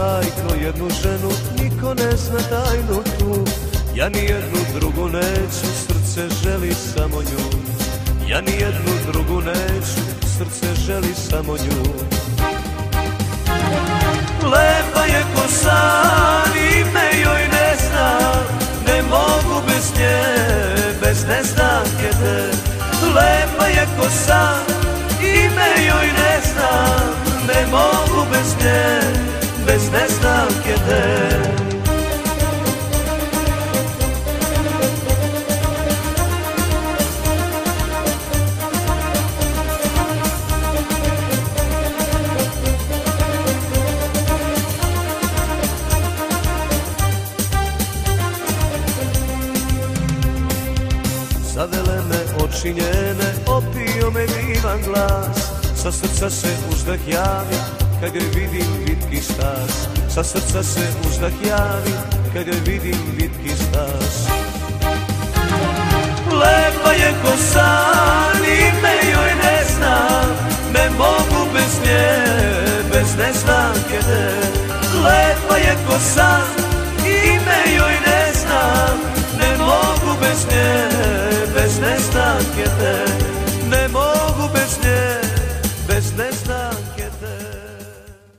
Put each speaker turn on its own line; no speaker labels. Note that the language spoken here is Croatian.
majko jednu ženu Niko ne zna tajnu tu. Ja ni jednu drugu neću Srce želi samo nju. Ja ni jednu drugu neću Srce želi samo nju. Lepa je ko san Ime joj ne zna, Ne mogu bez nje Bez neznanke te. Lepa je ko san Ime joj ne zna, Ne mogu bez nje neznanke te Zavele me oči njene, opio me divan glas. Sa srca se uzdah javi, kad joj vidim stas. Sa srca se uzdah javi, kad joj vidim vitki stas. Lepa je ko san, ime joj ne znam Ne mogu bez nje, bez neznanke ne Lepa je ko san, ime joj ne znam Ne mogu bez nje, bez neznanke te